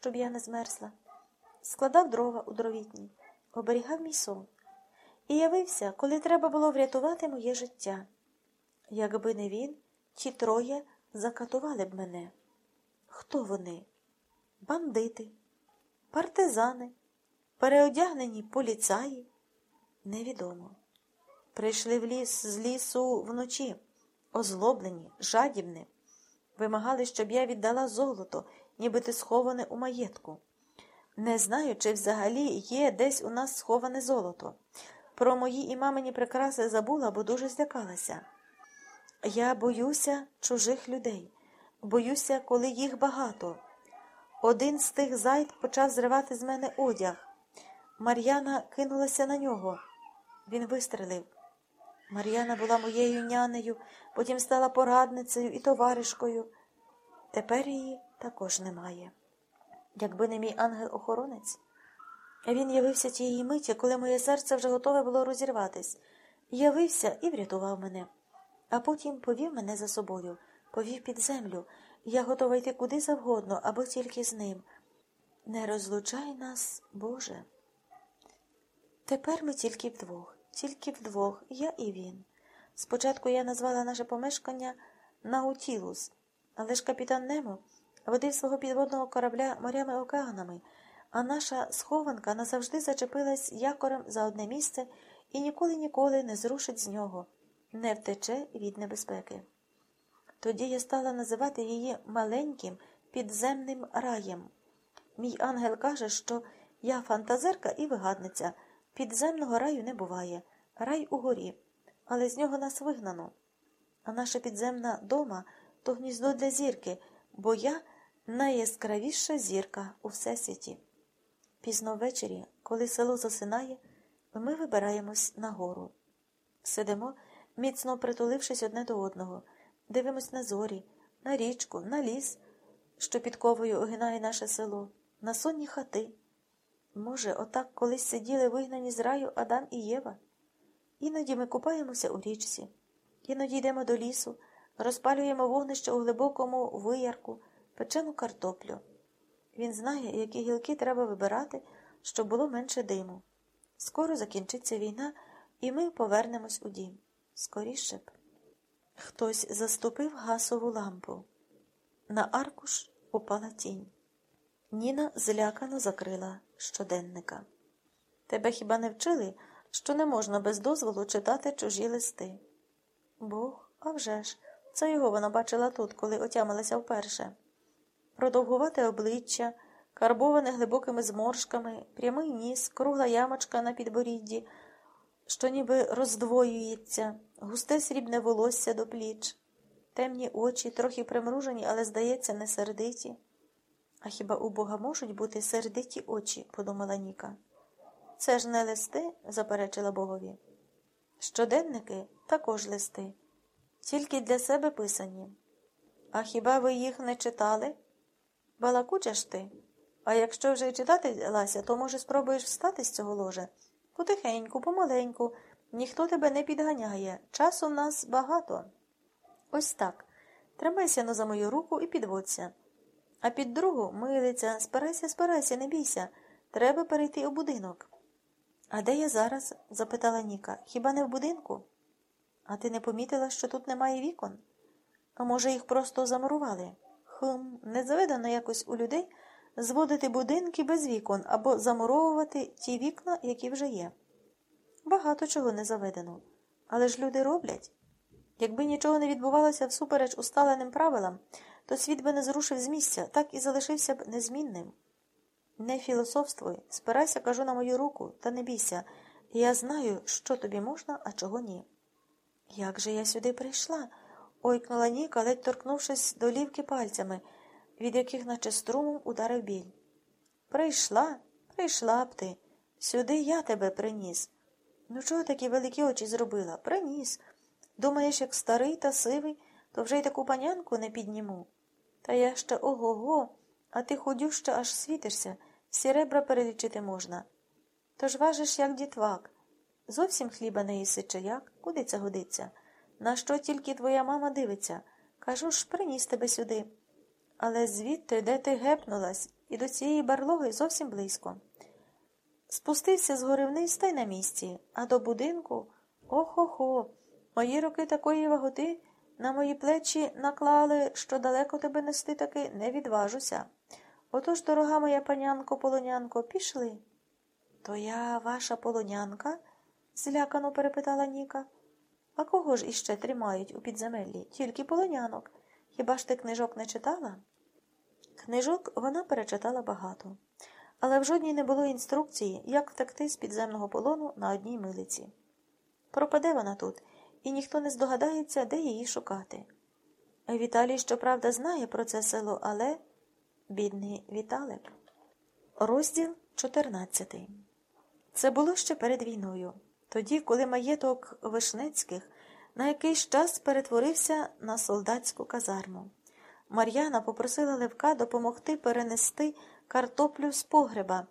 щоб я не змерзла, складав дрова у дровітні, оберігав мій сон і явився, коли треба було врятувати моє життя. Якби не він, ті троє закатували б мене. Хто вони? Бандити, партизани, переодягнені поліцаї? Невідомо. Прийшли в ліс з лісу вночі, озлоблені, жадібні, вимагали, щоб я віддала золото, нібито сховане у маєтку. Не знаю, чи взагалі є десь у нас сховане золото. Про мої і мамині прикраси забула, бо дуже злякалася. Я боюся чужих людей, боюся, коли їх багато. Один з тих зайд почав зривати з мене одяг. Мар'яна кинулася на нього. Він вистрелив. Мар'яна була моєю нянею, потім стала порадницею і товаришкою. Тепер її також немає. Якби не мій ангел-охоронець, він явився тієї миті, коли моє серце вже готове було розірватись. Явився і врятував мене, а потім повів мене за собою, повів під землю. Я готова йти куди завгодно, або тільки з ним. Не розлучай нас, Боже. Тепер ми тільки вдвох, тільки вдвох, я і він. Спочатку я назвала наше помешкання Наутілус, але ж капітан Немо водив свого підводного корабля морями океанами, а наша схованка назавжди зачепилась якорем за одне місце і ніколи ніколи не зрушить з нього, не втече від небезпеки. Тоді я стала називати її маленьким підземним раєм. Мій ангел каже, що я фантазерка і вигадниця. Підземного раю не буває, рай угорі, але з нього нас вигнано. А наша підземна дома то гніздо для зірки, бо я найяскравіша зірка у всесвіті. Пізно ввечері, коли село засинає, ми вибираємось на гору. Сидимо, міцно притулившись одне до одного, дивимось на зорі, на річку, на ліс, що підковою огинає наше село, на сонні хати. Може, отак колись сиділи вигнані з раю Адам і Єва. Іноді ми купаємося у річці, іноді йдемо до лісу, розпалюємо вогнище у глибокому виярку, печену картоплю. Він знає, які гілки треба вибирати, щоб було менше диму. Скоро закінчиться війна, і ми повернемось у дім. Скоріше б. Хтось заступив гасову лампу. На аркуш упала тінь. Ніна злякано закрила щоденника. Тебе хіба не вчили, що не можна без дозволу читати чужі листи? Бог, а вже ж, це його вона бачила тут, коли отямилася вперше. Продовгувате обличчя, карбоване глибокими зморшками, прямий ніс, кругла ямочка на підборідді, що ніби роздвоюється, густе срібне волосся до пліч, темні очі, трохи примружені, але, здається, не сердиті. А хіба у Бога можуть бути сердиті очі, подумала Ніка. Це ж не листи, заперечила Богові. Щоденники також листи, тільки для себе писані. А хіба ви їх не читали? Балакуча ж ти. А якщо вже читати Лася, то, може, спробуєш встати з цього ложа? Потихеньку, помаленьку, ніхто тебе не підганяє. Часу в нас багато. Ось так. Тримайся но за мою руку і підводься. А під другу милиця, спирайся, спирайся, не бійся. Треба перейти у будинок. А де я зараз? запитала Ніка. Хіба не в будинку? А ти не помітила, що тут немає вікон? А може, їх просто замурували? Хм, не якось у людей зводити будинки без вікон або замуровувати ті вікна, які вже є. Багато чого не заведено. Але ж люди роблять. Якби нічого не відбувалося всупереч усталеним правилам, то світ би не зрушив з місця, так і залишився б незмінним. Не філософствуй, спирайся, кажу на мою руку, та не бійся. Я знаю, що тобі можна, а чого ні. Як же я сюди прийшла? Ойкнула Ніка, ледь торкнувшись до лівки пальцями, від яких, наче струмом, ударив біль. Прийшла, прийшла б ти. Сюди я тебе приніс. Ну, чого такі великі очі зробила? Приніс. Думаєш, як старий та сивий, то вже й таку панянку не підніму. Та я ще ого го, а ти худюща аж світишся, всі ребра перелічити можна. Тож важиш, як дітвак. Зовсім хліба не їси чи як? Куди це годиться? На що тільки твоя мама дивиться? Кажу ж, приніс тебе сюди. Але звідти, де ти гепнулась, і до цієї барлоги зовсім близько. Спустився з гори вниз та й на місці, а до будинку ох-хо-хо, мої роки такої ваготи на мої плечі наклали, що далеко тебе нести таки не відважуся. Отож, дорога моя панянко полонянко, пішли. То я ваша полонянка? злякано перепитала Ніка. А кого ж іще тримають у підземеллі? Тільки полонянок. Хіба ж ти книжок не читала? Книжок вона перечитала багато, але в жодній не було інструкції, як втекти з підземного полону на одній милиці. Пропаде вона тут, і ніхто не здогадається, де її шукати. Віталій, щоправда, знає про це село, але бідний Віталик. Розділ 14 Це було ще перед війною, тоді, коли маєток Вишницьких на якийсь час перетворився на солдатську казарму. Мар'яна попросила Левка допомогти перенести картоплю з погреба,